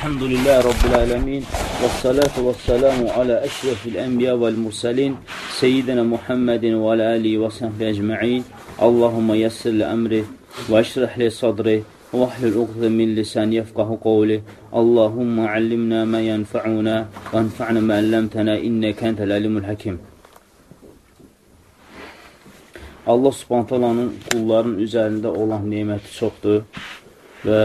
الحمد لله رب العالمين والصلاة والسلام على أشرف الأنبياء والمرسلين سيدنا محمد وعلى آله وصحبه أجمعين اللهم يسر لأمره واشرح لي صدري واحلل عقدة من لساني يفقه قولي اللهم علمنا ما ينفعنا وانفعنا ما علمتنا إنك أنت العليم الحكيم Allah subhantalanın qulların üzərində olan neməti çoxdur və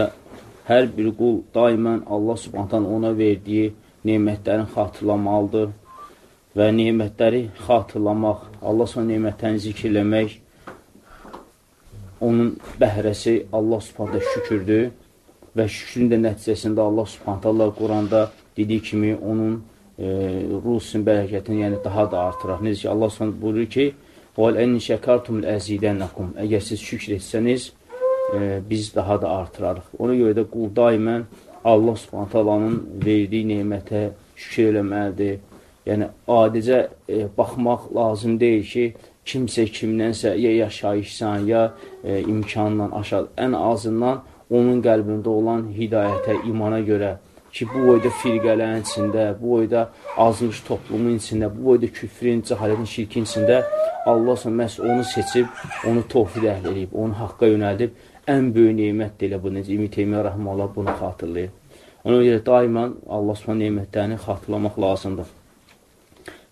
hər bir qul daimən Allah subhantan ona verdiyi nemətlərin xatırlamalıdır və nemətləri xatırlamaq, Allah son nemətlərini zikirləmək, onun bəhrəsi Allah subhantə şükürdür və şükrün də nəticəsində Allah subhantə Allah Quranda dediyi kimi onun e, ruhusun bərəkətini yəni daha da artıraq. Necə ki, Allah subhantə buyurur ki, وَالْاَنْ شَكَرْتُمْ الْأَزِيدَنَّكُمْ Əgər siz şükr etsəniz, e, biz daha da artırarıq. Ona görə də qul daimən Allah subhantalanın verdiyi neymətə şükür eləməlidir. Yəni, adicə e, baxmaq lazım deyil ki, kimsə kimdənsə ya yaşayışsan, ya e, imkanla aşağı, ən azından onun qəlbində olan hidayətə, imana görə ki, bu boyda firqələrin içində, bu boyda azmış toplumun içində, bu boyda küfrin, cəhalətin, şirkin içində Allah məhz onu seçib, onu tovfid əhl edib, onu haqqa yönəldib, ən böyük neymət də elə bu, necə İmi Teymiyyə Rəhməullah bunu xatırlayır. Ona görə daimən Allah subhanə neymətlərini xatırlamaq lazımdır.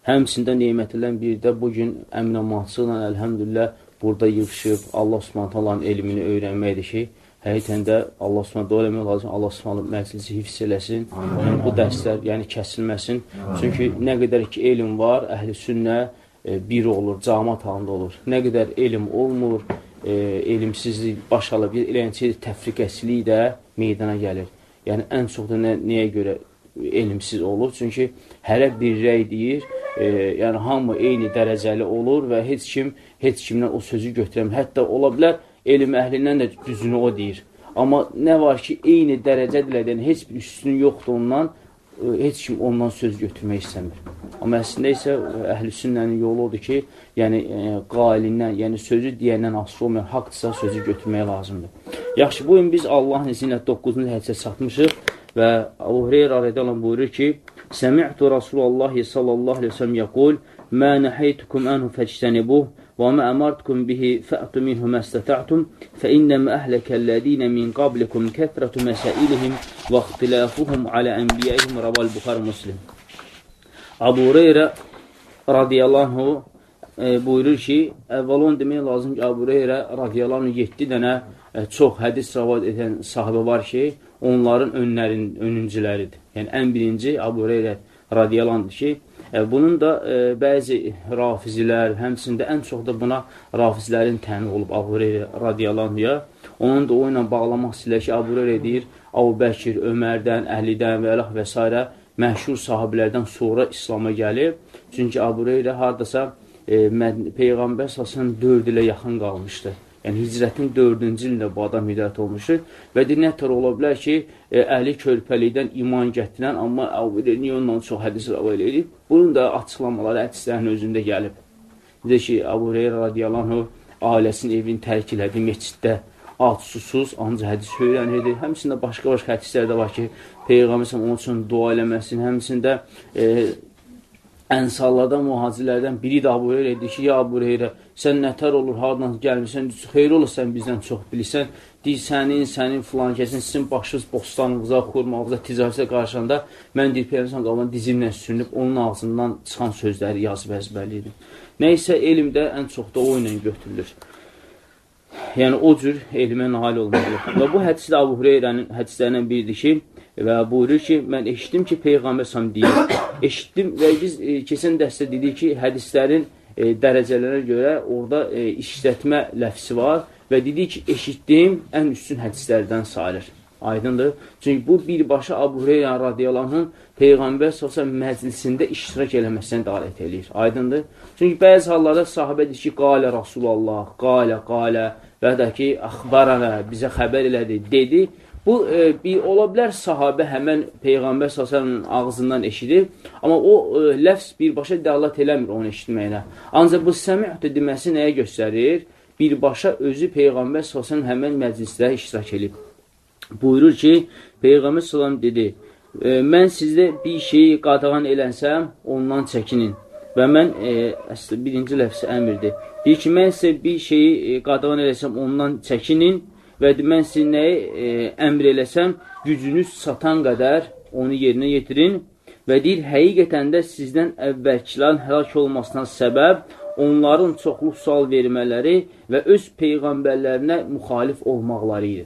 Həmçində neymətlərin bir də bugün əminəmatçı ilə əlhəmdülillah burada yığışıb Allah subhanənin elmini öyrənməkdir ki, həqiqətən də Allah subhanə dua eləmək lazım, Allah subhanə məclisi hifz eləsin, yəni, bu dərslər yəni kəsilməsin. Çünki nə qədər ki elm var, əhl-i sünnə, E, bir olur, camat halında olur. Nə qədər elm olmur, e, elmsizlik baş alıb, eləcə təfriqəsilik də meydana gəlir. Yəni, ən çox da nə, nəyə görə elmsiz olur? Çünki hərə bir rəy deyir, e, yəni hamı eyni dərəcəli olur və heç kim, heç kimdən o sözü götürəmir. Hətta ola bilər, elm əhlindən də düzünü o deyir. Amma nə var ki, eyni dərəcədirlər, yəni heç bir üstün yoxdur ondan, heç kim ondan söz götürmək istəmir. Amma əslində isə əhl-i sünnənin yolu odur ki, yəni e, qalindən, yəni sözü deyəndən asılı olmayan haqdırsa sözü götürmək lazımdır. Yaxşı, bu gün biz Allahın izni ilə 9-cu hədisə çatmışıq və Abu Hureyra radiyallahu buyurur ki, Səmi'tu Rasulullah sallallahu aleyhi ve sellem yəqul, Mə nəhəytukum ənhu fəctənibuh وما أمرتكم به فأتوا منه ما استطعتم فإنما أهلك الذين من قبلكم كثرة مسائلهم واختلافهم على أنبيائهم رواه البخاري مسلم Abu Hureyra radiyallahu anh e, buyurur ki, əvvəl onu demək lazım ki, Abu Hureyra radiyallahu anh 7 dənə e, çox hədis ravad edən sahibə var ki, onların önlərin, önüncüləridir. Yəni, ən birinci Abu Hureyra radiyallahu anhdır ki, E, bunun da e, bəzi rafizilər, həmçində ən çox da buna rafizlərin təni olub Abu Hureyre radiyallahu Onun da o ilə bağlamaq istəyirlər ki, Abu Hureyre deyir, Abu Bəkir, Ömərdən, Əhlidən və əlah və s. məşhur sahabilərdən sonra İslama gəlib. Çünki Abu Hureyre haradasa e, Peyğəmbər sasının 4 ilə yaxın qalmışdı. Yəni, hicrətin dördüncü ilində bu adam hidayət olmuşdur. Və dinətlər ola bilər ki, e, əhli körpəlikdən iman gətirən, amma niyə ondan çox hədis rava eləyib? Bunun da açıqlamaları hədislərin özündə gəlib. Necə ki, Abu Hureyra radiyallahu ailəsinin evini tərk elədi meçiddə, aç susuz, ancaq hədis öyrənirdi. Həmçində başqa-başqa hədislər də var ki, Peyğəmbər onun üçün dua eləməsin, həmçində e, Ənsallardan, mühacirlərdən biri də Abu Hüreyra dedi ki, ya Abu Hüreyra, sən nətər olur, haradan gəlmirsən, xeyr olur sən bizdən çox bilirsən, deyir, sənin, sənin filan kəsin, sizin başınız bostanınıza, xurmağınıza, ticarətə qarşında, mən deyir, Peyğəmbər qalan dizimlə sürünüb, onun ağzından çıxan sözləri yazıb əzbərliydim. Nəysə, elmdə ən çox da o ilə götürülür. Yəni, o cür elmə nail olmalıdır. Və bu hədisi də Abu Hüreyrənin hədislərindən biridir ki, və buyurur ki, mən eşitdim ki, Peyğəmbər sam deyir. Eşitdim və biz e, keçən dəstə dedik ki, hədislərin e, dərəcələrə görə orada e, işlətmə ləfsi var və dedik ki, eşitdim ən üstün hədislərdən sayılır. Aydındır. Çünki bu birbaşa Abu Hureyra radiyallahu Peyğəmbər sosyal məclisində iştirak eləməsindən dalət eləyir. Aydındır. Çünki bəzi hallarda sahabə deyir ki, qalə Rasulallah, qalə, qalə və də ki, axbarana, bizə xəbər elədi, dedi. Bu, e, bir, ola bilər sahabə həmən Peyğəmbər s.ə.v-in ağzından eşidib, amma o e, ləfs birbaşa dəlat eləmir onu eşitməyinə. Ancaq bu səmiyyətə deməsi nəyə göstərir? Birbaşa özü Peyğəmbər s.ə.v həmən məclisdə iştirak edib. Buyurur ki, Peyğəmbər s.ə.v dedi, e, mən sizdə bir şeyi qadağan elənsəm, ondan çəkinin. Və mən, e, əslində, birinci ləfsi əmirdir. Deyir ki, mən sizə bir şeyi e, qadağan eləsəm, ondan çəkinin və mən sizin nəyi e, əmr eləsəm, gücünüz satan qədər onu yerinə yetirin və deyir, həqiqətən də sizdən əvvəlkilərin həlak olmasına səbəb onların çoxlu sual vermələri və öz peyğəmbərlərinə müxalif olmaqları idi.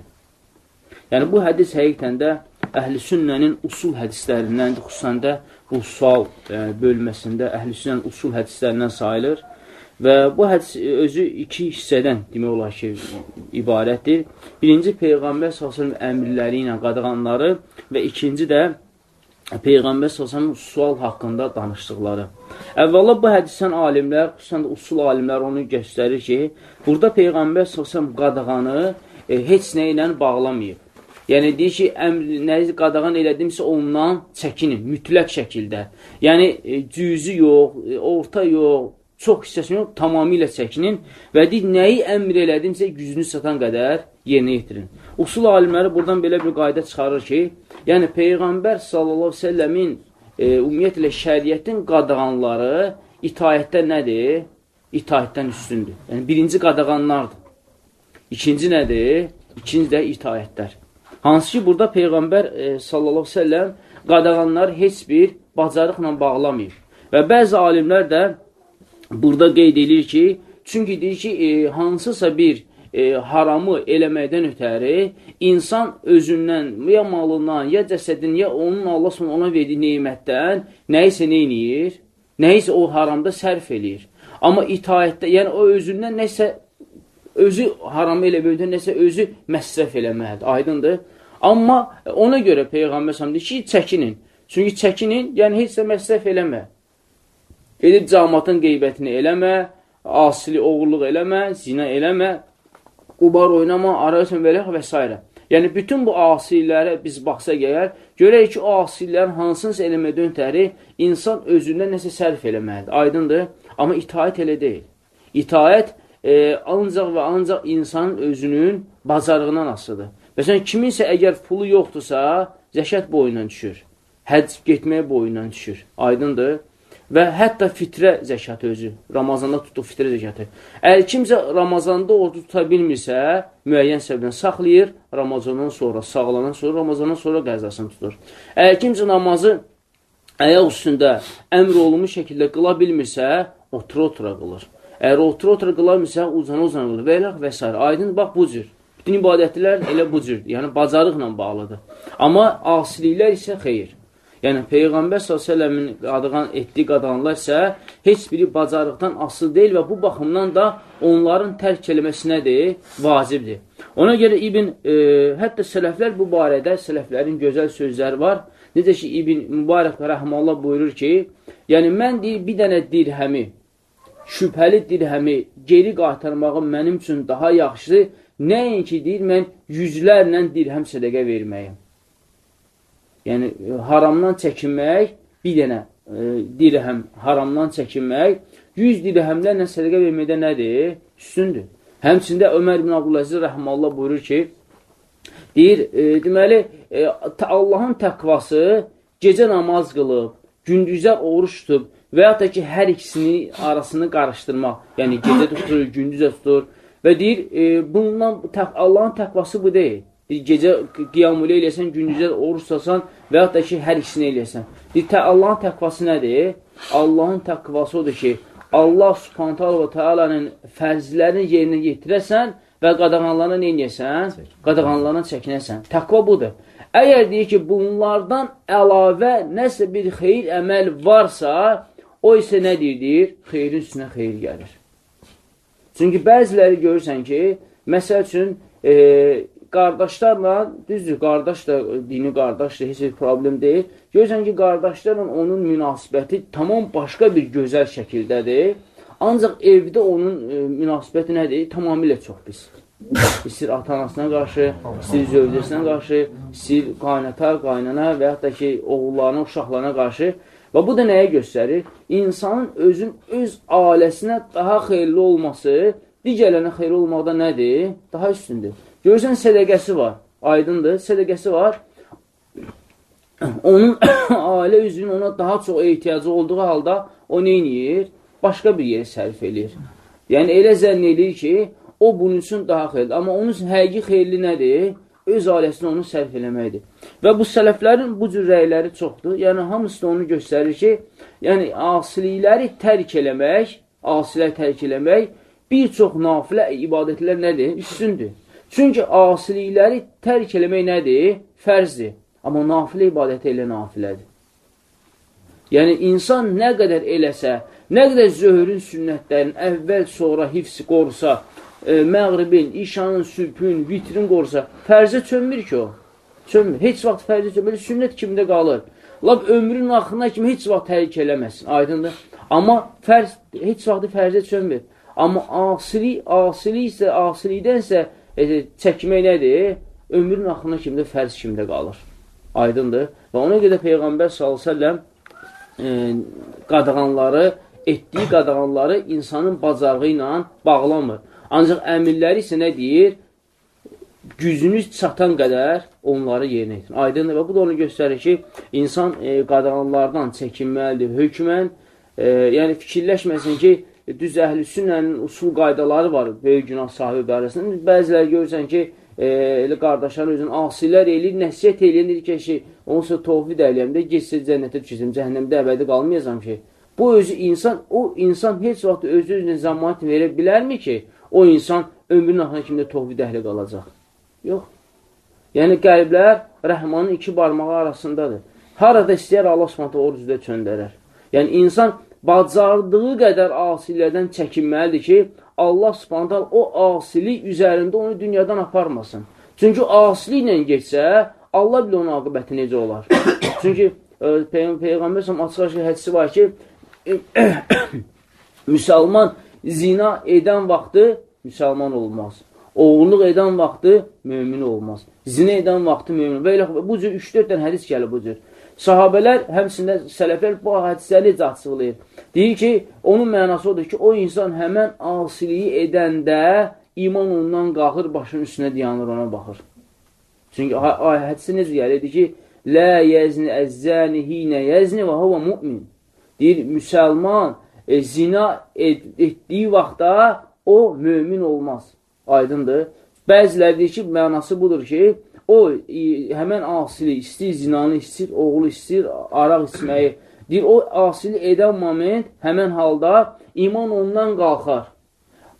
Yəni, bu hədis həqiqətən də əhl-i sünnənin usul hədislərindəndir, xüsusən də bu sual e, bölməsində əhl-i sünnənin usul hədislərindən sayılır və bu hədis özü iki hissədən demək olar ki, ibarətdir. Birinci, Peyğəmbər s.ə.v əmrləri ilə qadağanları və ikinci də Peyğəmbər s.ə.v sual haqqında danışdıqları. Əvvəla bu hədisdən alimlər, xüsusən də usul alimlər onu göstərir ki, burada Peyğəmbər s.ə.v qadağanı e, heç nə ilə bağlamayıb. Yəni, deyir ki, əmr, nəyi qadağan elədimsə ondan çəkinin, mütləq şəkildə. Yəni, e, cüzü yox, e, orta yox, çox hissəsini tamamilə çəkinin və deyir, nəyi əmr elədimsə gücünü satan qədər yerinə yetirin. Usul alimləri buradan belə bir qayda çıxarır ki, yəni Peyğəmbər sallallahu səlləmin e, ümumiyyətlə şəriyyətin qadağanları itayətdə nədir? İtayətdən üstündür. Yəni, birinci qadağanlardır. İkinci nədir? İkinci də itayətlər. Hansı ki, burada Peyğəmbər e, sallallahu səlləm qadağanlar heç bir bacarıqla bağlamayıb. Və bəzi alimlər də burada qeyd edir ki, çünki deyir ki, e, hansısa bir e, haramı eləməkdən ötəri insan özündən, ya malından, ya cəsədin, ya onun Allah sonra ona verdiyi neymətdən nəyisə neyniyir? Nəyisə o haramda sərf eləyir. Amma itaətdə, yəni o özündən nəsə özü haramı elə böyüdən nəsə özü məsrəf eləməlidir, aydındır. Amma ona görə Peyğəmbər səhəm deyir ki, çəkinin. Çünki çəkinin, yəni heç də məsrəf eləmə. Edib camatın qeybətini eləmə, asili oğurluq eləmə, zina eləmə, qubar oynama, arayasın və və s. Yəni, bütün bu asilərə biz baxsaq əgər, görək ki, o asirlərin hansınız eləmədən ötəri insan özündən nəsə sərf eləməlidir, aydındır. Amma itaət elə deyil. İtaət e, ancaq və ancaq insanın özünün bacarığından asıdır. Məsələn, kiminsə əgər pulu yoxdursa, zəşət boyundan düşür. Həcc getməyə boyundan düşür. Aydındır. Və hətta fitrə zəkatı özü. Ramazanda tutduq fitrə zəkatı. Əgər kimsə Ramazanda ordu tuta bilmirsə, müəyyən səbəbdən saxlayır, Ramazandan sonra, sağlanan sonra, Ramazandan sonra qəzasını tutur. Əgər kimsə namazı ayaq üstündə əmr olunmuş şəkildə qıla bilmirsə, otura-otura qılır. Əgər otura-otura qılarmırsa, uzana-uzana qılır və elə və s. Aydın, bax, bu cür. Bütün ibadətlər elə bu cürdür. Yəni, bacarıqla bağlıdır. Amma asiliklər isə xeyir. Yəni, Peyğəmbər s.ə.v-in etdiyi qadağanlar isə heç biri bacarıqdan asıl deyil və bu baxımdan da onların tərk eləməsinədir, vacibdir. Ona görə İbn, e, hətta sələflər bu barədə, sələflərin gözəl sözləri var. Necə ki, İbn Mübarək rəhməllah buyurur ki, yəni mən deyir, bir dənə dirhəmi şübhəli dirhəmi geri qaytarmağım mənim üçün daha yaxşıdır, nəinki deyir, mən yüzlərlə dirhəm sədəqə verməyim. Yəni, haramdan çəkinmək, bir dənə e, dirhəm haramdan çəkinmək, 100 dirhəmlərlə sədəqə verməkdə nədir? Üstündür. Həmçində Ömər ibn Abdüləziz rəhməllah buyurur ki, deyir, e, deməli, e, Allahın təqvası gecə namaz qılıb, gündüzə oruç tutub, və yaxud da ki, hər ikisini arasını qarışdırmaq, yəni gecə tutur, gündüzə tutur və deyir, e, bundan Allahın təqvası bu deyil. Deyir, gecə qiyamülə eləyəsən, gündüzə oruç tutasan və yaxud da ki, hər ikisini eləyəsən. Tə Allahın təqvası nədir? Allahın təqvası odur ki, Allah subhanətə və tealanın fərzlərini yerinə yetirəsən və qadağanlarına nə eləyəsən? Qadağanlarına çəkinəsən. Təqva budur. Əgər deyir ki, bunlardan əlavə nəsə bir xeyir əməl varsa, O isə nə? Deyir, xeyrin üstünə xeyir gəlir. Çünki bəziləri görürsən ki, məsəl üçün, e, qardaşlarla, düzdür, qardaş da, dini qardaş da heç bir problem deyil. Görürsən ki, qardaşlarla onun münasibəti tamam başqa bir gözəl şəkildədir. Ancaq evdə onun e, münasibəti nədir? Tamamilə çox pis. İstir ata-anasına qarşı, istir zövcəsinə qarşı, istir qaynata, qaynana və yaxud da ki, oğullarına, uşaqlarına qarşı Və bu da nəyə göstərir? İnsanın özün öz ailəsinə daha xeyirli olması digərlərinə xeyirli olmaqda nədir? Daha üstündür. Görürsən, sədəqəsi var. Aydındır, sədəqəsi var. onun ailə üzvünün ona daha çox ehtiyacı olduğu halda o nə edir? Başqa bir yeri sərf edir. Yəni, elə zənn edir ki, o bunun üçün daha xeyirdir. Amma onun həqiqi xeyirli nədir? Öz ailəsinə onu sərf eləməkdir. Və bu sələflərin bu cür rəyləri çoxdur. Yəni, hamısı da onu göstərir ki, yəni, asilikləri tərk eləmək, asilər tərk eləmək bir çox nafilə ibadətlər nədir? Üstündür. Çünki asilikləri tərk eləmək nədir? Fərzdir. Amma nafilə ibadəti elə nafilədir. Yəni, insan nə qədər eləsə, nə qədər zöhrün sünnətlərin əvvəl, sonra hifsi qorusa, e, məğribin, işanın, sübhün, vitrin qorusa, fərzə çönmür ki o. Çönmür. Heç vaxt fərzə çönmür. Sünnət kimdə qalır? Lab ömrün axırına kimi heç vaxt tərik eləməsin. Aydındır. Amma fərz, heç vaxtı fərzə çönmür. Amma asili, asili isə, asilikdənsə e, çəkmək nədir? Ömrün axırına kimi də fərz kimdə qalır. Aydındır. Və ona görə Peyğəmbər s.ə.v e, qadağanları, etdiyi qadağanları insanın bacarığı ilə bağlamır. Ancaq əmirləri isə nə deyir? Gücünüz çatan qədər onları yerinə etirin. Aydındır və bu da onu göstərir ki, insan e, qadağanlardan çəkinməlidir. Hökmən, e, yəni fikirləşməsin ki, düz əhl-i sünnənin usul qaydaları var böyük günah sahibi barəsində. Bəziləri görürsən ki, e, elə qardaşların özünün asilər eləyir, nəsiyyət eləyir, deyir ki, şey, onsa tovfid eləyəm də, geçsə cənnətə düşəcəm, cəhənnəmdə əbədi qalmayacam ki. Bu özü insan, o insan heç vaxt özü özünə zamanət verə bilərmi ki, o insan ömrün axına kimi də tovfid əhli qalacaq? Yox. Yəni, qəlblər rəhmanın iki barmağı arasındadır. Harada istəyər Allah subhanətə o rüzdə çöndərər. Yəni, insan bacardığı qədər asilərdən çəkinməlidir ki, Allah subhantal o asilik üzərində onu dünyadan aparmasın. Çünki asiliklə geçsə, Allah bilə onun aqibəti necə olar. Çünki e, Peyğ Peyğəmbər səhəm açıq hədisi var ki, müsəlman zina edən vaxtı müsəlman olmaz. Oğurluq edən vaxtı mümin olmaz. Zina edən vaxtı mümin. Və elə bu cür 3-4 dənə hədis gəlir bu cür. Sahabələr, həmsində sələflər bu hadisəni necə açıqlayır? Deyir ki, onun mənası odur ki, o insan həmən asiliyi edəndə iman ondan qalxır, başının üstünə dayanır, ona baxır. Çünki hədisi necə gəlir? Deyir ki, Lə yəzni əzzəni hinə yəzni və hava mümin. Deyir, müsəlman e, zina et, etdiyi vaxtda o mömin olmaz. Aydındır. Bəziləri deyir ki, mənası budur ki, o həmən asili istəyir, zinanı istəyir, oğlu istəyir, araq içməyi. Deyir, o asili edən moment həmən halda iman ondan qalxar.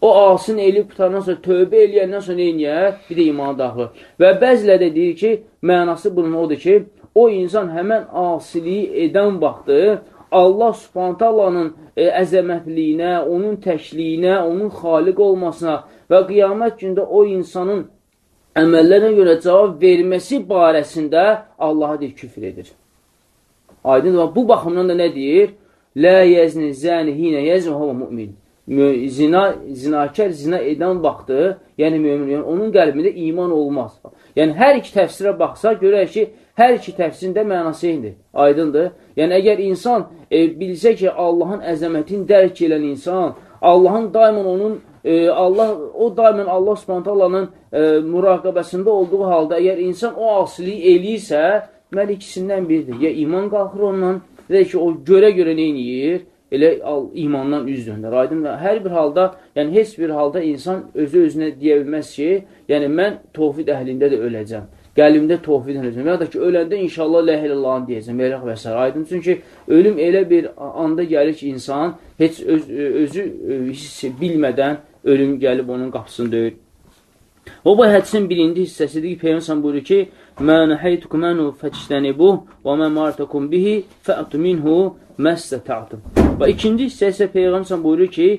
O asini elib qutardan sonra, tövbə eləyəndən sonra neyniyər? Bir də imana daxil. Və bəzilə də deyir ki, mənası bunun odur ki, o insan həmən asiliyi edən vaxtı Allah subhantallanın e, əzəmətliyinə, onun təkliyinə, onun xaliq olmasına və qiyamət gündə o insanın əməllərinə görə cavab verməsi barəsində Allaha deyir, küfr edir. Aydın, bu baxımdan da nə deyir? Lə yəzni zəni hinə yəzni hava mümin. Zina, zinakər zina edən vaxtı, yəni mümin, yəni onun qəlbində iman olmaz. Yəni, hər iki təfsirə baxsa, görək ki, hər iki təfsirin də mənası eynidir, aydındır. Yəni, əgər insan e, bilsə ki, Allahın əzəmətini dərk edən insan, Allahın daimən onun e, Allah o daimən Allah Subhanahu e, muraqabəsində olduğu halda əgər insan o asiliyi eləyirsə, deməli ikisindən biridir. Ya iman qalxır ondan, ya ki o görə-görə edir? Elə imandan üz döndər. Aydın hər bir halda, yəni heç bir halda insan özü özünə deyə bilməz ki, yəni mən tovfid əhlində də öləcəm qəlbimdə tohvid edəcəm. Ya da ki, öləndə inşallah lə ilallahını deyəcəm, verək və s. Aydın. Çünki ölüm elə bir anda gəlir ki, insan heç öz, özü hiss bilmədən ölüm gəlib onun qapısını döyür. O, bu hədisin birinci hissəsidir ki, Peyyəmsən buyurur ki, Mə nəhəytukum mənu fəçdənibuh və mə martakum bihi fəətu minhu məstətə'tum. Və ikinci hissə isə Peyğəmsən buyurur ki,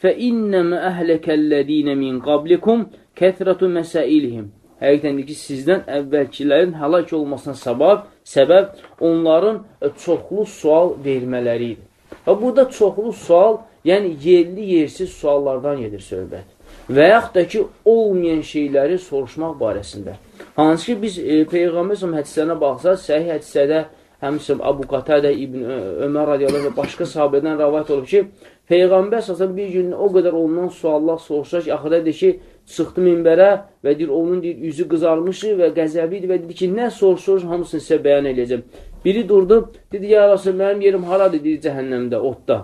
Fə innəmə əhləkəllədinə min qablikum kəthratu məsailihim həqiqətən ki, sizdən əvvəlkilərin həlak olmasına səbəb, səbəb onların e, çoxlu sual vermələri idi. Və burada çoxlu sual, yəni yerli yersiz suallardan gedir söhbət. Və yaxud da ki, olmayan şeyləri soruşmaq barəsində. Hansı ki, biz e, Peyğəmbər hədislərinə baxsaq, səhih hədisədə həmçinin Abu Qatədə İbn Ömər radiyallahu və başqa sahabədən rəvayət olub ki, Peyğəmbər səsən bir gün o qədər ondan suallar soruşlar ki, axıda deyir ki, çıxdı minbərə və deyir, onun deyir, üzü qızarmışdı və qəzəbi idi və dedi ki, nə soruş-soruş hamısını sizə bəyan edəcəm. Biri durdu, dedi, ya Rasul, mənim yerim haradır, dedi, cəhənnəmdə, otda.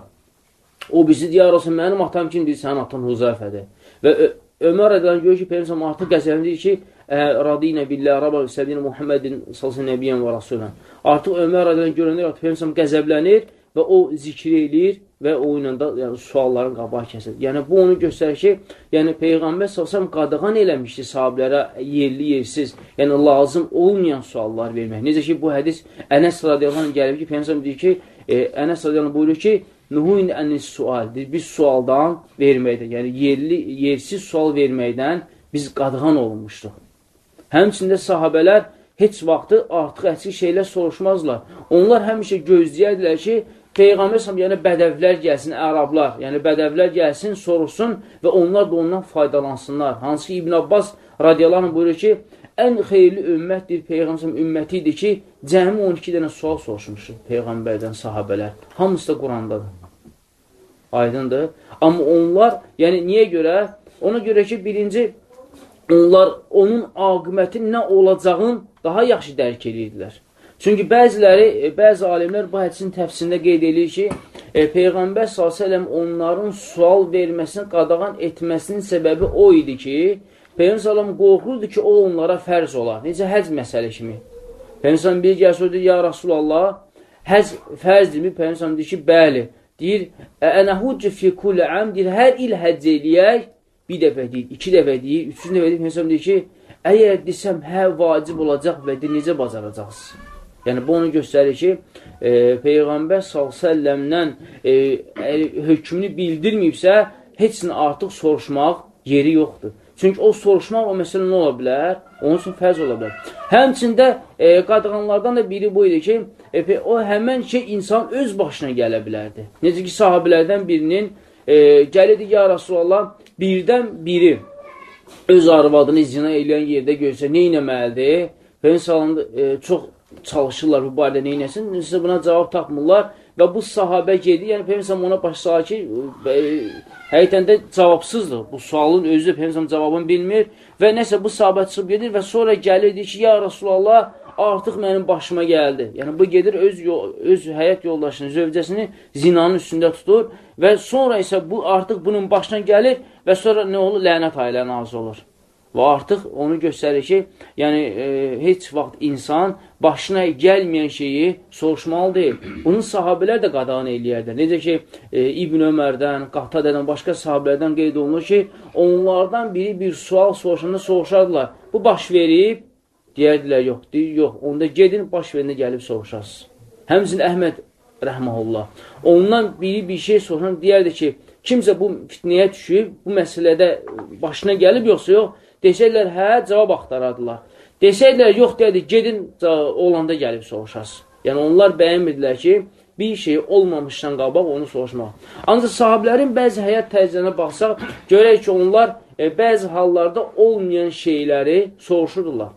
O birisi deyir, Rasul, mənim atam kimdir, sənin atan Huzayfədir. Və Ömər rədiyallahu görür ki, Peyğəmbər artıq qəzəbləndir ki, radiyinə billah, rabba səbinə Muhammedin salsın nəbiyyən və rasulən. Artıq Ömər rədiyallahu görəndə artıq Peyğəmbər qəzəblənir və o zikr eləyir və o ilə də yəni, sualların qabağı kəsir. Yəni, bu onu göstərir ki, yəni, Peyğəmbər salsam qadağan eləmişdi sahabilərə yerli, yersiz, yəni lazım olmayan suallar vermək. Necə ki, bu hədis Ənəs radiyallahu gəlib ki, Peyğəmbər deyir ki, e, Ənəs radiyallahu buyurur ki, Nuhun ənis sual, biz sualdan verməkdən, yəni yerli, yersiz sual verməkdən biz qadğan olunmuşduq. Həmçində sahabələr heç vaxtı artıq əksik şeylər soruşmazlar. Onlar həmişə gözləyərdilər ki, Peyğəmbər səhəm, yəni bədəvlər gəlsin, ərablar, yəni bədəvlər gəlsin, soruşsun və onlar da ondan faydalansınlar. Hansı ki, İbn Abbas radiyallahu buyurur ki, ən xeyirli ümmətdir Peyğəmbər ümməti idi ki, cəmi 12 dənə sual soruşmuşdur Peyğəmbərdən sahabələr. Hamısı da Qurandadır. Aydındır. Amma onlar, yəni niyə görə? Ona görə ki, birinci, onlar onun aqimətin nə olacağını daha yaxşı dərk edirdilər. Çünki bəziləri, e, bəzi alimlər bu hədisin təfsirində qeyd edir ki, e, Peyğəmbər s.ə.v onların sual verməsini qadağan etməsinin səbəbi o idi ki, Peyğəmbər s.ə.v qorxurdu ki, o onlara fərz olar. Necə həc məsələ kimi. Peyğəmbər s.ə.v bir gəlsə, deyir, ya Rasulallah, həc fərzdirmi? Peyğəmbər s.ə.v deyir ki, bəli. Deyir, ənəhucü fi kulli əm, deyir, hər il həcc eləyək, bir dəfə deyir, iki dəfə deyir, üçüncü dəfə deyir, Peyğəmbər s.ə.v deyir ki, əgər desəm, hə, vacib olacaq və deyir, necə bacaracaqsınız? Yəni, bu onu göstərir ki, e, Peyğəmbər s.ə.v-dən e, e, hökmünü bildirməyibsə, heç artıq soruşmaq yeri yoxdur. Çünki o soruşmaq o məsələ nə ola bilər? Onun üçün fərz ola bilər. Həmçində e, qadğanlardan da biri bu idi ki, e, o həmən şey insan öz başına gələ bilərdi. Necə ki, sahabilərdən birinin e, gəlirdi, ya Rasulallah, birdən biri öz arvadını zina eləyən yerdə görsə, nə inəməlidir? Peyğəmbər e, çox çalışırlar bu barədə neynəsin, sizə buna cavab tapmırlar və bu sahabə gedir, yəni Peyğəmbər ona baş salır ki, e, həqiqətən də cavabsızdır. Bu sualın özü Peyğəmbər cavabını bilmir və nəsə bu sahabə çıxıb gedir və sonra gəlir deyir ki, ya Rasulallah, artıq mənim başıma gəldi. Yəni bu gedir öz öz həyat yoldaşını, zövcəsini zinanın üstündə tutur və sonra isə bu artıq bunun başına gəlir və sonra nə olur? Lənət ailə nazı olur. Və artıq onu göstərir ki, yəni e, heç vaxt insan başına gəlməyən şeyi soruşmalı deyil. Bunu sahabələr də qadağan eləyərdir. Necə ki, e, İbn Ömərdən, Qatadədən, başqa sahabələrdən qeyd olunur ki, onlardan biri bir sual soruşanda soruşardılar. Bu baş verib, deyərdilər, yox, deyir, yox. Onda gedin, baş verində gəlib soruşarsınız. Həmzin Əhməd rəhməhullah. Ondan biri bir şey soruşan deyərdi ki, kimsə bu fitnəyə düşüb, bu məsələdə başına gəlib, yoxsa yox, Desəklər, hə, cavab axtarardılar. Desəklər, yox, deyədi, gedin, olanda gəlib soruşarsın. Yəni, onlar bəyənmirdilər ki, bir şey olmamışdan qabaq onu soruşmaq. Ancaq sahiblərin bəzi həyat tərzlərinə baxsaq, görək ki, onlar e, bəzi hallarda olmayan şeyləri soruşurdular.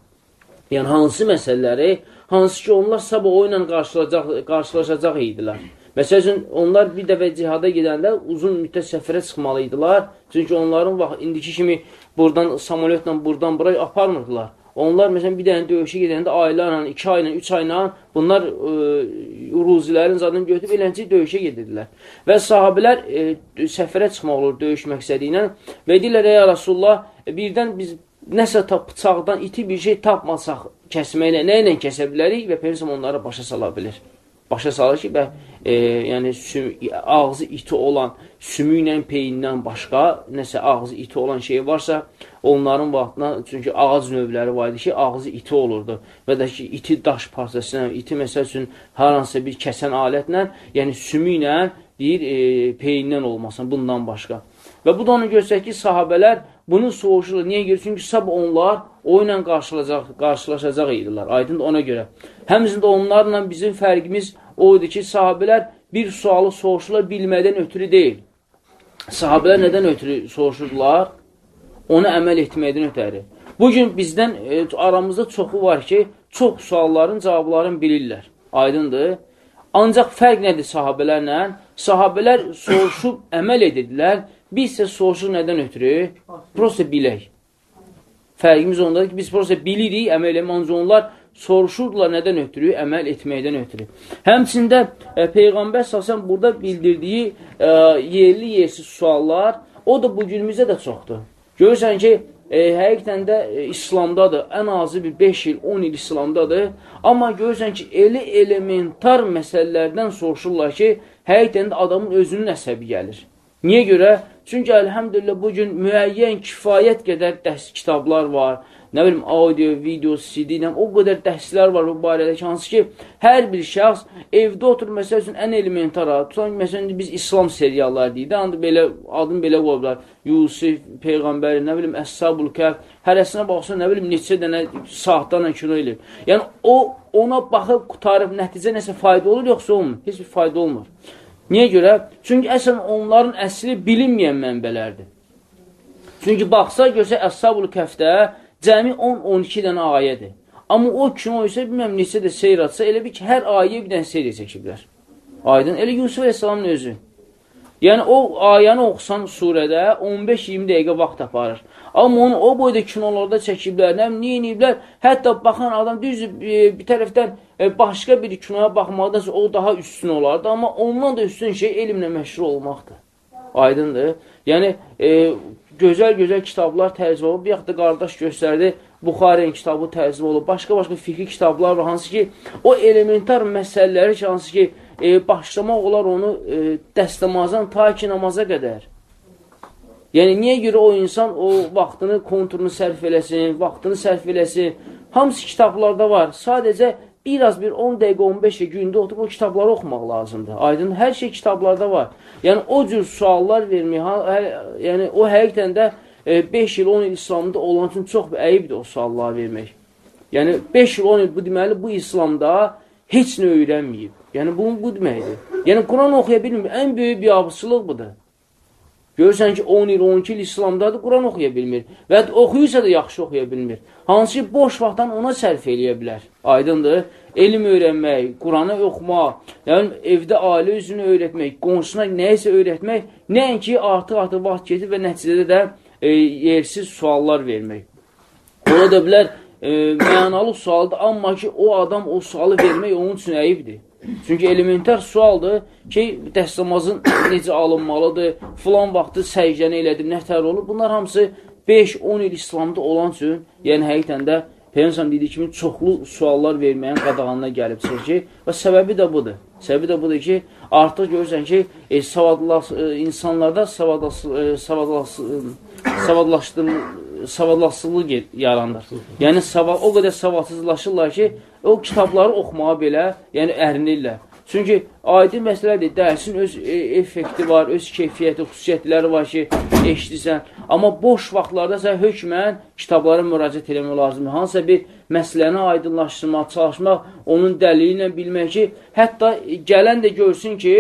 Yəni, hansı məsələləri, hansı ki, onlar sabah o ilə qarşılaşacaq, qarşılaşacaq idilər. Məsəl üçün, onlar bir dəfə cihada gedəndə uzun müddət səfərə çıxmalı idilər. Çünki onların vaxt, indiki kimi buradan samolyotla buradan bura aparmırdılar. Onlar məsələn bir dənə döyüşə gedəndə aylarla, 2 ayla, 3 ayla bunlar e, ruzilərin zadını götürüb eləncə döyüşə gedirdilər. Və sahabilər e, səfərə çıxmaq olur döyüş məqsədi ilə və deyirlər, ey Rasulullah, e, birdən biz nəsə bıçaqdan iti bir şey tapmasaq kəsməklə, nə ilə kəsə bilərik və Peygəmbər onları başa sala bilir başa salır ki, bə, e, yəni süm, ağzı iti olan sümüklə peyindən başqa nəsə ağzı iti olan şey varsa, onların vaxtına, çünki ağac növləri var idi ki, ağzı iti olurdu və də ki, iti daş parçasıyla, iti məsəl üçün hər hansısa bir kəsən alətlə, yəni sümüklə deyir, e, peyindən olmasın, bundan başqa. Və bu da onu göstərir ki, sahabələr bunu soğuşurlar. Niyə görə? Çünki sabah onlar o ilə qarşılaşacaq, qarşılaşacaq idilər. Aydın ona görə. Həmçində onlarla bizim fərqimiz o idi ki, sahabələr bir sualı soruşurlar bilmədən ötürü deyil. Sahabələr nədən ötürü soruşurdular? Onu əməl etməkdən ötəri. Bugün bizdən e, aramızda çoxu var ki, çox sualların cavablarını bilirlər. Aydındır. Ancaq fərq nədir sahabələrlə? Sahabələr soruşub əməl edirdilər. Biz isə soruşuq nədən ötürü? Prosta bilək. Fərqimiz ondadır ki, biz prosta bilirik, əməl eləmək, ancaq onlar soruşurdular nədən ötürü? Əməl etməkdən ötürü. Həmçində e, Peyğəmbər səsən burada bildirdiyi e, yerli yersiz suallar, o da bu günümüzdə də çoxdur. Görürsən ki, e, həqiqətən də e, İslamdadır. Ən azı bir 5 il, 10 il İslamdadır. Amma görürsən ki, elə elementar məsələlərdən soruşurlar ki, həqiqətən də adamın özünün əsəbi gəlir. Niyə görə? Çünki əlhəmdülillah bu gün müəyyən kifayət qədər dərs kitablar var nə bilim, audio, video, CD ilə o qədər dərslər var bu barədə ki, hansı ki, hər bir şəxs evdə oturur, məsəl üçün, ən elementara, tutan, məsələn, biz İslam serialları deyik, ancaq belə, adını belə qoyublar, Yusuf, Peyğəmbəri, nə bilim, Əs-Sabul Kəf, hərəsinə baxsa, nə bilim, neçə dənə saatlarla kino eləyir. Yəni, o, ona baxıb, qutarıb, nəticə nəsə fayda olur, yoxsa olmur? Heç bir fayda olmur. Niyə görə? Çünki əslən onların əsli bilinməyən mənbələrdir. Çünki baxsa, görsə, Əs-Sabul Kəfdə Cəmi 10-12 dənə ayədir. Amma o kino isə bilməm neçə də seyr atsa, elə bir ki, hər ayə bir dənə seyr çəkiblər. Aydın, elə Yusuf Aleyhisselamın özü. Yəni, o ayəni oxusan surədə 15-20 dəqiqə vaxt aparır. Amma onu o boyda kinolarda çəkiblər, nə neyiniblər, hətta baxan adam düz e, bir tərəfdən e, başqa bir kinoya baxmaqdansa o daha üstün olardı. Amma ondan da üstün şey elmlə məşhur olmaqdır. Aydındır. Yəni, e, gözəl-gözəl kitablar tərcümə olub, yaxud da qardaş göstərdi, Buxarənin kitabı tərcümə olub, başqa-başqa fixi kitablar var, hansı ki, o elementar məsələləri ki, hansı ki, e, başlamaq olar onu e, dəstəmazdan ta ki, namaza qədər. Yəni, niyə görə o insan o vaxtını, konturunu sərf eləsin, vaxtını sərf eləsin, hamısı kitablarda var. Sadəcə biraz bir 10 dəqiqə, 15 dəqiqə gündə oturub o kitabları oxumaq lazımdır. Aydın, hər şey kitablarda var. Yəni, o cür suallar vermək, yəni, o həqiqətən də e, 5 il, 10 il İslamda olan üçün çox əyibdir o suallar vermək. Yəni, 5 il, 10 il bu deməli, bu İslamda heç nə öyrənməyib. Yəni, bu, bu deməkdir. Yəni, Quran oxuya bilmir. Ən böyük bir abısılıq budur. Görürsən ki, 10 il, 12 il İslamdadır, Quran oxuya bilmir. Və oxuyursa da yaxşı oxuya bilmir. Hansı boş vaxtdan ona sərf eləyə bilər. Aydındır. Elm öyrənmək, Quranı oxumaq, yəni evdə ailə üzünü öyrətmək, qonşusuna nəyisə öyrətmək, nəinki artıq-artıq vaxt getir və nəticədə də e, yersiz suallar vermək. Ola da bilər, e, mənalı sualdır, amma ki, o adam o sualı vermək onun üçün əyibdir. Çünki elementar sualdır ki, dəstəmazın necə alınmalıdır, filan vaxtı səcdəni elədim, nətər olur. Bunlar hamısı 5-10 il İslamda olan üçün, yəni həqiqətən də Peyğəmbər dediyi kimi çoxlu suallar verməyin qadağanına gəlib çıxır ki, və səbəbi də budur. Səbəbi də budur ki, artıq görürsən ki, e, savadlaş, e, insanlarda savadlaş, e, savadlaş, e, savadlaşdırılır savadlasızlıq yaranır. Yəni, savad, o qədər savadsızlaşırlar ki, o kitabları oxumağa belə, yəni ərinirlər. Çünki aydın məsələdir, dərsin öz e, effekti var, öz keyfiyyəti, xüsusiyyətləri var ki, eşidirsən. Amma boş vaxtlarda sən hökmən kitablara müraciət eləmək lazımdır. Hansısa bir məsələni aydınlaşdırmaq, çalışmaq, onun dəlili ilə bilmək ki, hətta gələn də görsün ki,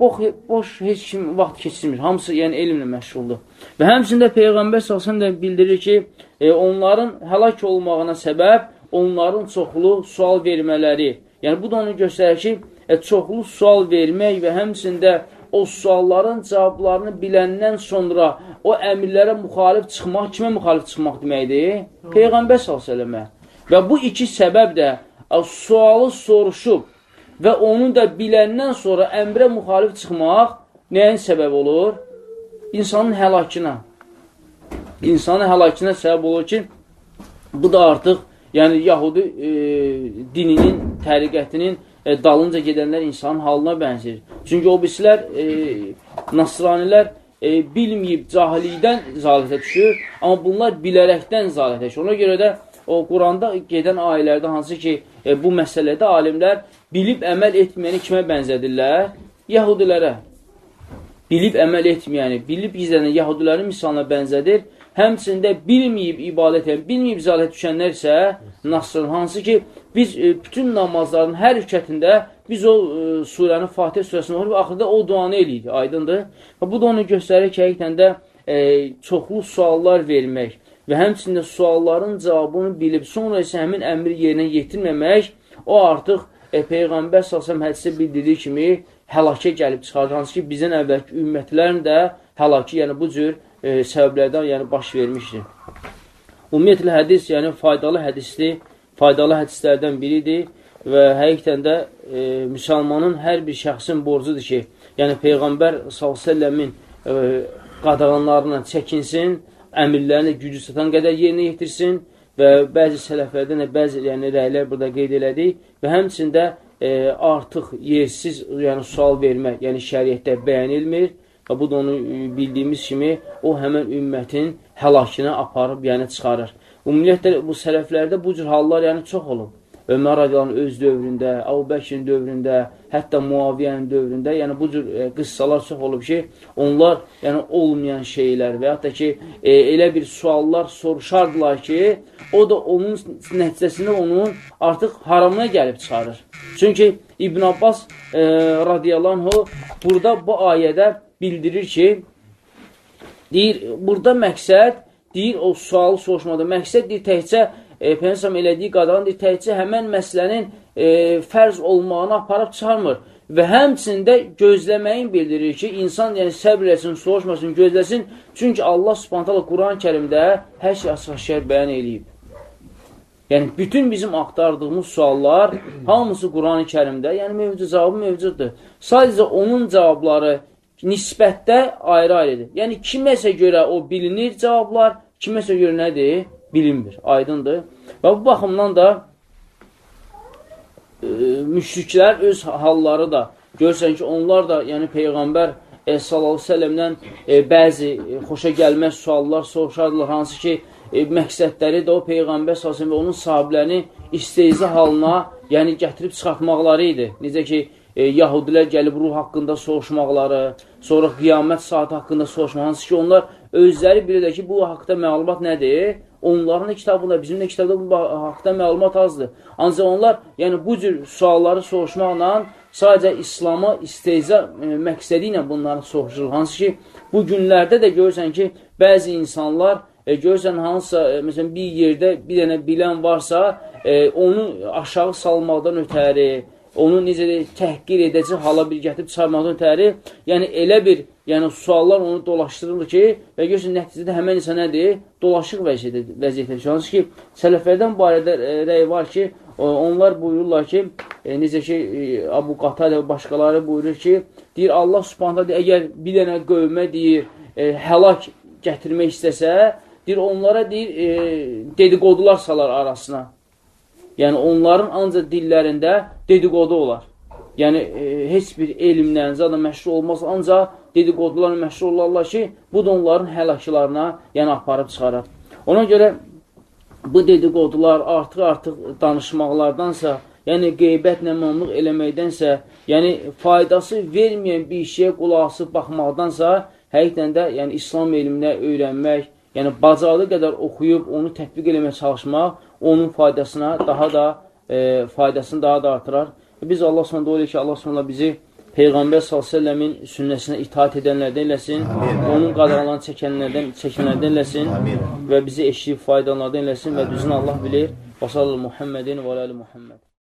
boş, boş heç kim vaxt keçirmir. Hamısı yəni elmlə məşğuldur. Və həmçində Peyğəmbər salsan da bildirir ki, e, onların həlak olmağına səbəb onların çoxlu sual vermələri. Yəni, bu da onu göstərir ki, çoxlu sual vermək və həmçində o sualların cavablarını biləndən sonra o əmirlərə müxalif çıxmaq, kimə müxalif çıxmaq deməkdir? Peyğəmbər s.ə.və. Və bu iki səbəb də e, sualı soruşub və onu da biləndən sonra əmrə müxalif çıxmaq nəyin səbəb olur? İnsanın həlakına. İnsanın həlakına səbəb olur ki, bu da artıq yəni Yahudi e, dininin, təriqətinin e, dalınca gedənlər insanın halına bənzir. Çünki o birisilər, e, nasranilər e, bilməyib cahilidən zalətə düşür, amma bunlar bilərəkdən zalətə düşür. Ona görə də o Quranda gedən ayələrdə hansı ki, e, bu məsələdə alimlər bilib əməl etməyəni kimə bənzədirlər? Yahudilərə. Bilib əməl etməyəni, bilib gizlənən yahudilərin misalına bənzədir. Həmçində bilməyib ibadət edən, bilməyib zalət düşənlər isə nasrın, hansı ki, biz e, bütün namazların hər rükətində biz o e, surənin Fatih surəsini oxuyub, axırda o duanı eləyik, aydındır. Və bu da onu göstərir ki, həqiqətən də e, çoxlu suallar vermək və həmçində sualların cavabını bilib, sonra isə həmin əmri yerinə yetirməmək, o artıq e, Peyğəmbər s.ə.v hədisi bildirdiyi kimi həlakə gəlib çıxarır. Hansı ki, bizdən əvvəlki ümmətlərin də həlakı, yəni bu cür e, səbəblərdən yəni baş vermişdir. Ümumiyyətlə hədis, yəni faydalı hədisdir faydalı hədislərdən biridir və həqiqətən də e, müsəlmanın hər bir şəxsin borcudur ki, yəni Peyğəmbər s.ə.v-in e, qadağanlarından çəkinsin, əmirlərini gücü satan qədər yerinə yetirsin və bəzi sələflərdən də bəzi yəni, rəylər burada qeyd elədik və həmçində e, artıq yersiz yəni, sual vermək, yəni şəriətdə bəyan edilmir və bu da onu e, bildiyimiz kimi o həmən ümmətin həlakına aparıb, yəni çıxarır. Ümumiyyətlə, bu sələflərdə bu cür hallar yəni çox olub. Ömər radiyaların öz dövründə, Əbu Bəkirin dövründə, hətta Muaviyyənin dövründə, yəni bu cür e, qıssalar çox olub ki, onlar yəni olmayan şeylər və hətta ki, e, elə bir suallar soruşardılar ki, o da onun nəticəsində onun artıq haramına gəlib çıxarır. Çünki İbn Abbas e, radiyallahu burada bu ayədə bildirir ki, deyir, burada məqsəd, deyir, o sualı soruşmada, məqsəd deyir, təhcə e, Peygəmbər elədiyi qadağandır, təkcə həmən məsələnin e, fərz olmağını aparıb çıxarmır. Və həmçində gözləməyin bildirir ki, insan yəni səbr etsin, soruşmasın, gözləsin. Çünki Allah Subhanahu Quran-ı Kərimdə hər şey açıq-aşkar bəyan eləyib. Yəni bütün bizim axtardığımız suallar hamısı Quran-ı Kərimdə, yəni mövcud cavabı mövcuddur. Sadəcə onun cavabları nisbətdə ayrı-ayrıdır. Yəni kiməsə görə o bilinir cavablar, kiməsə görə nədir? bilinmir, aydındır. Və bu baxımdan da e, müşriklər öz halları da görürsən ki, onlar da, yəni Peyğəmbər e, s.ə.v-dən e, bəzi e, xoşa gəlməz suallar soruşardılar, hansı ki, e, məqsədləri də o Peyğəmbər s.ə.v və onun sahiblərini isteyizə halına, yəni gətirib çıxartmaqları idi. Necə ki, e, Yahudilər gəlib ruh haqqında soruşmaqları, sonra qiyamət saati haqqında soruşmaq, hansı ki, onlar özləri bilirlər ki, bu haqda məlumat nədir? Onların da kitabında, bizim də kitabda bu haqda məlumat azdır. Ancaq onlar, yəni bu cür sualları soruşmaqla sadəcə İslama isteyza e, məqsədi ilə bunları soruşur. Hansı ki, bu günlərdə də görürsən ki, bəzi insanlar e, görürsən hansısa, e, məsələn, bir yerdə bir dənə bilən varsa, e, onu aşağı salmaqdan ötəri, onu necə deyək, təhqir edəcək hala bir gətirib çıxarmaqdan ötəri, yəni elə bir yəni suallar onu dolaşdırılır ki, və görürsən, nəticədə həmən insan nədir? Dolaşıq vəziyyətdə, vəziyyətdə. Hansı ki, sələflərdən barədə e, rəy var ki, onlar buyururlar ki, e, necə ki, e, Abu Qatədə və başqaları buyurur ki, deyir, Allah subhanətə deyir, əgər bir dənə qövmə deyir, e, həlak gətirmək istəsə, deyir, onlara deyir, e, dedikodular salar arasına. Yəni, onların ancaq dillərində dedikodu olar. Yəni, e, heç bir elmlə, zaten məşhur olmaz, ancaq dedikodularla məşhur olarlar ki, bu da onların həlaklarına yəni, aparıb çıxarar. Ona görə bu dedikodular artıq-artıq danışmaqlardansa, yəni qeybətlə mamlıq eləməkdənsə, yəni faydası verməyən bir şeyə qulaqsı baxmaqdansa, həqiqdən də yəni, İslam elminə öyrənmək, yəni bacardığı qədər oxuyub onu tətbiq eləməyə çalışmaq, onun faydasına daha da e, faydasını daha da artırar. Biz Allah sonra doğru ki, Allah sonra bizi Peyğəmbər s.ə.v-in sünnəsinə itaat edənlərdən eləsin, Amin. onun qadağalarını çəkənlərdən, çəkənlərdən eləsin Amin. və bizi eşliyib faydalanlardan eləsin və düzünü Allah bilir. Və sallallahu Muhammedin və aləli Muhammed.